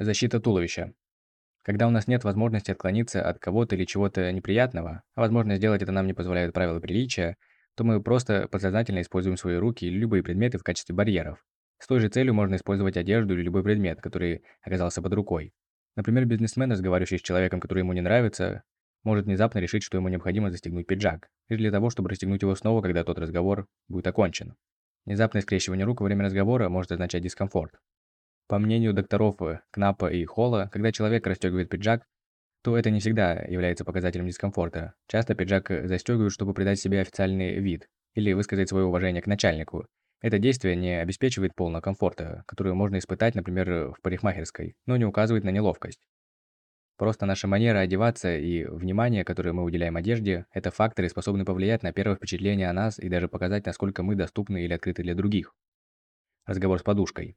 Защита туловища. Когда у нас нет возможности отклониться от кого-то или чего-то неприятного, а возможность сделать это нам не позволяют правила приличия, то мы просто подсознательно используем свои руки или любые предметы в качестве барьеров. С той же целью можно использовать одежду или любой предмет, который оказался под рукой. Например, бизнесмен, разговаривающий с человеком, который ему не нравится, может внезапно решить, что ему необходимо застегнуть пиджак, лишь для того, чтобы расстегнуть его снова, когда тот разговор будет окончен. Внезапное скрещивание рук во время разговора может означать дискомфорт. По мнению докторов Кнапа и Холла, когда человек расстегивает пиджак, то это не всегда является показателем дискомфорта. Часто пиджак застегивают, чтобы придать себе официальный вид или высказать свое уважение к начальнику. Это действие не обеспечивает полного комфорта, который можно испытать, например, в парикмахерской, но не указывает на неловкость. Просто наша манера одеваться и внимание, которое мы уделяем одежде, это факторы, способные повлиять на первое впечатление о нас и даже показать, насколько мы доступны или открыты для других. Разговор с подушкой.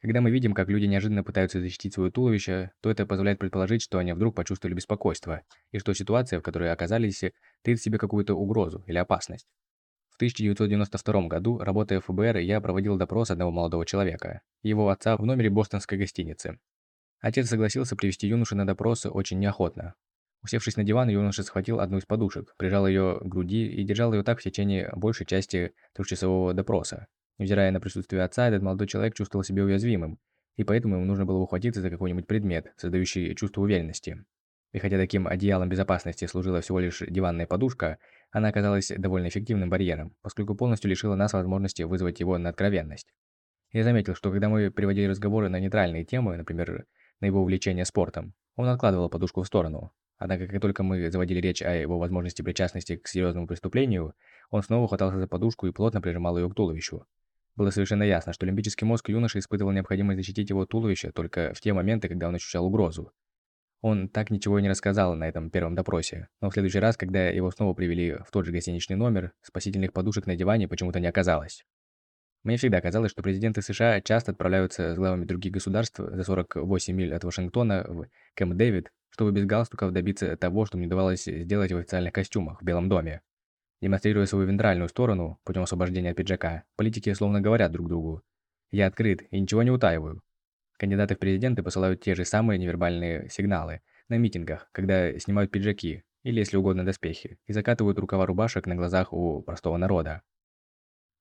Когда мы видим, как люди неожиданно пытаются защитить свое туловище, то это позволяет предположить, что они вдруг почувствовали беспокойство, и что ситуация, в которой оказались, таит в себе какую-то угрозу или опасность. В 1992 году, работая в ФБР, я проводил допрос одного молодого человека, его отца в номере бостонской гостиницы. Отец согласился привести юношу на допрос очень неохотно. Усевшись на диван, юноша схватил одну из подушек, прижал ее к груди и держал ее так в течение большей части трехчасового допроса. Невзирая на присутствие отца, этот молодой человек чувствовал себя уязвимым, и поэтому ему нужно было ухватиться за какой-нибудь предмет, создающий чувство уверенности. И хотя таким одеялом безопасности служила всего лишь диванная подушка, она оказалась довольно эффективным барьером, поскольку полностью лишила нас возможности вызвать его на откровенность. Я заметил, что когда мы приводили разговоры на нейтральные темы, например, на его увлечение спортом, он откладывал подушку в сторону. Однако, как только мы заводили речь о его возможности причастности к серьезному преступлению, он снова хватался за подушку и плотно прижимал ее к туловищу. Было совершенно ясно, что лимбический мозг юноши испытывал необходимость защитить его туловище только в те моменты, когда он ощущал угрозу. Он так ничего и не рассказал на этом первом допросе, но в следующий раз, когда его снова привели в тот же гостиничный номер, спасительных подушек на диване почему-то не оказалось. Мне всегда казалось, что президенты США часто отправляются с главами других государств за 48 миль от Вашингтона в Кэмп Дэвид, чтобы без галстуков добиться того, что мне удавалось сделать в официальных костюмах в Белом доме. Демонстрируя свою вентральную сторону путем освобождения от пиджака, политики словно говорят друг другу «Я открыт и ничего не утаиваю». Кандидаты в президенты посылают те же самые невербальные сигналы на митингах, когда снимают пиджаки, или, если угодно, доспехи, и закатывают рукава рубашек на глазах у простого народа.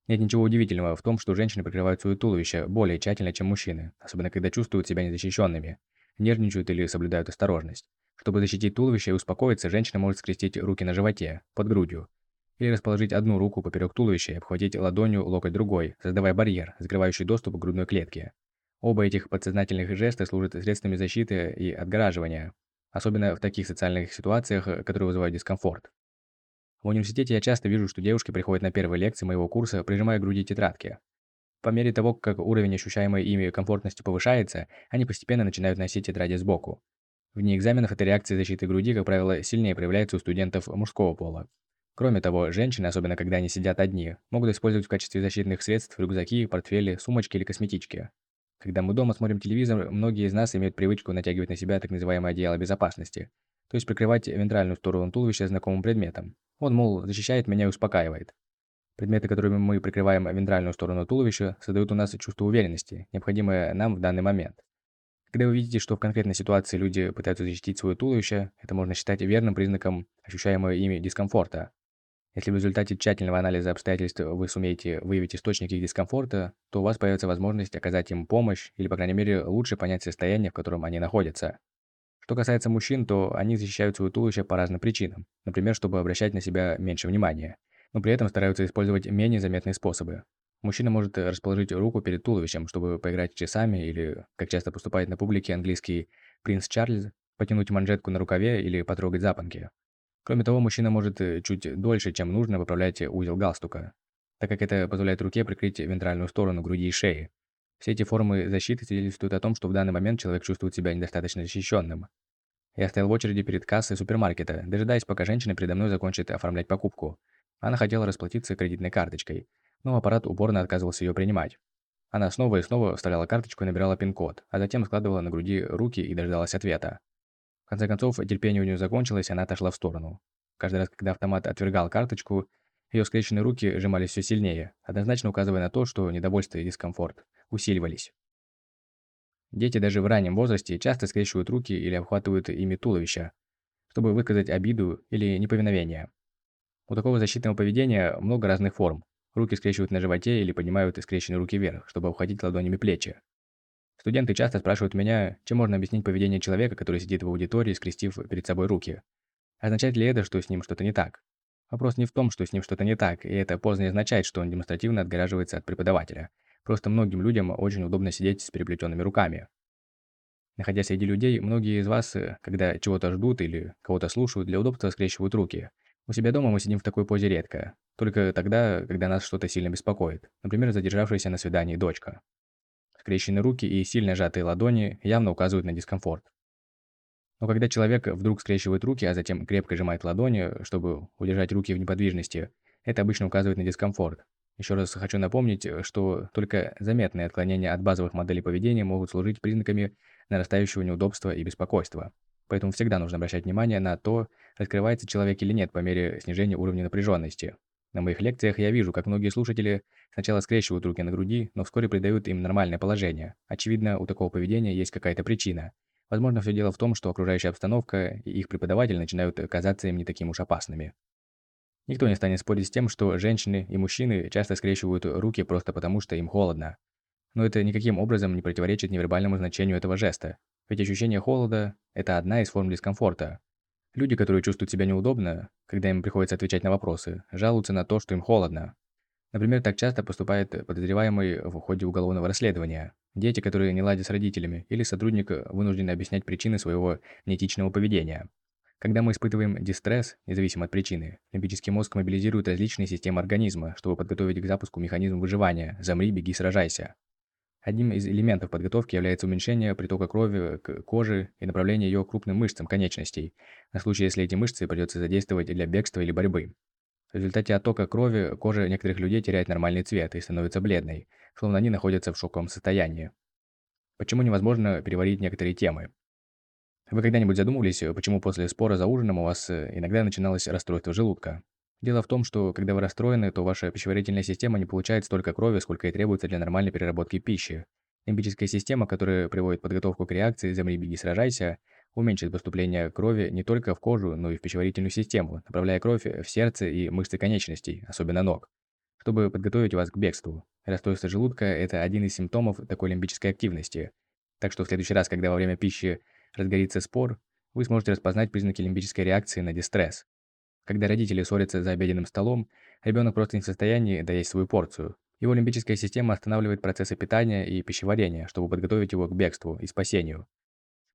Нет ничего удивительного в том, что женщины прикрывают свое туловище более тщательно, чем мужчины, особенно когда чувствуют себя незащищенными, нервничают или соблюдают осторожность. Чтобы защитить туловище и успокоиться, женщина может скрестить руки на животе, под грудью, или расположить одну руку поперек туловища и обхватить ладонью локоть другой, создавая барьер, закрывающий доступ к грудной клетке. Оба этих подсознательных жеста служат средствами защиты и отгораживания, особенно в таких социальных ситуациях, которые вызывают дискомфорт. В университете я часто вижу, что девушки приходят на первые лекции моего курса, прижимая к груди тетрадки. По мере того, как уровень ощущаемой ими комфортности повышается, они постепенно начинают носить тетради сбоку. Вне экзаменов эта реакция защиты груди, как правило, сильнее проявляется у студентов мужского пола. Кроме того, женщины, особенно когда они сидят одни, могут использовать в качестве защитных средств рюкзаки, портфели, сумочки или косметички. Когда мы дома смотрим телевизор, многие из нас имеют привычку натягивать на себя так называемое одеяло безопасности, то есть прикрывать вентральную сторону туловища знакомым предметом. Он, мол, защищает меня и успокаивает. Предметы, которыми мы прикрываем вентральную сторону туловища, создают у нас чувство уверенности, необходимое нам в данный момент. Когда вы видите, что в конкретной ситуации люди пытаются защитить свое туловище, это можно считать верным признаком ощущаемого ими дискомфорта, если в результате тщательного анализа обстоятельств вы сумеете выявить источник их дискомфорта, то у вас появится возможность оказать им помощь или, по крайней мере, лучше понять состояние, в котором они находятся. Что касается мужчин, то они защищают свое туловище по разным причинам, например, чтобы обращать на себя меньше внимания, но при этом стараются использовать менее заметные способы. Мужчина может расположить руку перед туловищем, чтобы поиграть часами или, как часто поступает на публике английский принц Чарльз, потянуть манжетку на рукаве или потрогать запонки. Кроме того, мужчина может э, чуть дольше, чем нужно, выправлять узел галстука, так как это позволяет руке прикрыть вентральную сторону груди и шеи. Все эти формы защиты свидетельствуют о том, что в данный момент человек чувствует себя недостаточно защищенным. Я стоял в очереди перед кассой супермаркета, дожидаясь, пока женщина передо мной закончит оформлять покупку. Она хотела расплатиться кредитной карточкой, но аппарат упорно отказывался ее принимать. Она снова и снова вставляла карточку и набирала пин-код, а затем складывала на груди руки и дождалась ответа. В конце концов, терпение у нее закончилось, и она отошла в сторону. Каждый раз, когда автомат отвергал карточку, ее скрещенные руки сжимались все сильнее, однозначно указывая на то, что недовольство и дискомфорт усиливались. Дети даже в раннем возрасте часто скрещивают руки или обхватывают ими туловища, чтобы выказать обиду или неповиновение. У такого защитного поведения много разных форм. Руки скрещивают на животе или поднимают скрещенные руки вверх, чтобы обхватить ладонями плечи. Студенты часто спрашивают меня, чем можно объяснить поведение человека, который сидит в аудитории, скрестив перед собой руки. Означает ли это, что с ним что-то не так? Вопрос не в том, что с ним что-то не так, и это поздно не означает, что он демонстративно отгораживается от преподавателя. Просто многим людям очень удобно сидеть с переплетенными руками. Находясь среди людей, многие из вас, э, когда чего-то ждут или кого-то слушают, для удобства скрещивают руки. У себя дома мы сидим в такой позе редко. Только тогда, когда нас что-то сильно беспокоит. Например, задержавшаяся на свидании дочка. Скрещенные руки и сильно сжатые ладони явно указывают на дискомфорт. Но когда человек вдруг скрещивает руки, а затем крепко сжимает ладони, чтобы удержать руки в неподвижности, это обычно указывает на дискомфорт. Еще раз хочу напомнить, что только заметные отклонения от базовых моделей поведения могут служить признаками нарастающего неудобства и беспокойства. Поэтому всегда нужно обращать внимание на то, раскрывается человек или нет по мере снижения уровня напряженности. На моих лекциях я вижу, как многие слушатели сначала скрещивают руки на груди, но вскоре придают им нормальное положение. Очевидно, у такого поведения есть какая-то причина – Возможно, все дело в том, что окружающая обстановка и их преподаватель начинают казаться им не таким уж опасными. Никто не станет спорить с тем, что женщины и мужчины часто скрещивают руки просто потому, что им холодно. Но это никаким образом не противоречит невербальному значению этого жеста. Ведь ощущение холода – это одна из форм дискомфорта. Люди, которые чувствуют себя неудобно, когда им приходится отвечать на вопросы, жалуются на то, что им холодно. Например, так часто поступает подозреваемый в ходе уголовного расследования. Дети, которые не ладят с родителями, или сотрудник вынуждены объяснять причины своего неэтичного поведения. Когда мы испытываем дистресс, независимо от причины, лимбический мозг мобилизирует различные системы организма, чтобы подготовить к запуску механизм выживания «замри, беги, сражайся». Одним из элементов подготовки является уменьшение притока крови к коже и направление ее крупным мышцам конечностей, на случай, если эти мышцы придется задействовать для бегства или борьбы. В результате оттока крови кожа некоторых людей теряет нормальный цвет и становится бледной, словно они находятся в шоковом состоянии. Почему невозможно переварить некоторые темы? Вы когда-нибудь задумывались, почему после спора за ужином у вас э, иногда начиналось расстройство желудка? Дело в том, что когда вы расстроены, то ваша пищеварительная система не получает столько крови, сколько и требуется для нормальной переработки пищи. Лимбическая система, которая приводит подготовку к реакции «замри, беги, сражайся», уменьшит поступление крови не только в кожу, но и в пищеварительную систему, направляя кровь в сердце и мышцы конечностей, особенно ног, чтобы подготовить вас к бегству. Расстройство желудка – это один из симптомов такой лимбической активности. Так что в следующий раз, когда во время пищи разгорится спор, вы сможете распознать признаки лимбической реакции на дистресс. Когда родители ссорятся за обеденным столом, ребенок просто не в состоянии доесть свою порцию. Его лимбическая система останавливает процессы питания и пищеварения, чтобы подготовить его к бегству и спасению.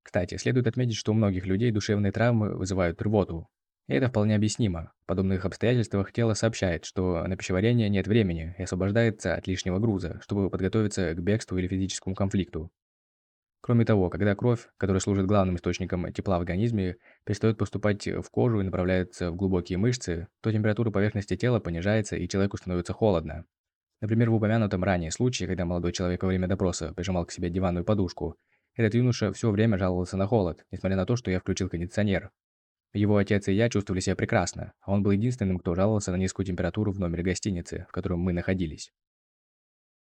Кстати, следует отметить, что у многих людей душевные травмы вызывают рвоту. И это вполне объяснимо. В подобных обстоятельствах тело сообщает, что на пищеварение нет времени и освобождается от лишнего груза, чтобы подготовиться к бегству или физическому конфликту. Кроме того, когда кровь, которая служит главным источником тепла в организме, перестает поступать в кожу и направляется в глубокие мышцы, то температура поверхности тела понижается и человеку становится холодно. Например, в упомянутом ранее случае, когда молодой человек во время допроса прижимал к себе диванную подушку, этот юноша все время жаловался на холод, несмотря на то, что я включил кондиционер. Его отец и я чувствовали себя прекрасно, а он был единственным, кто жаловался на низкую температуру в номере гостиницы, в котором мы находились.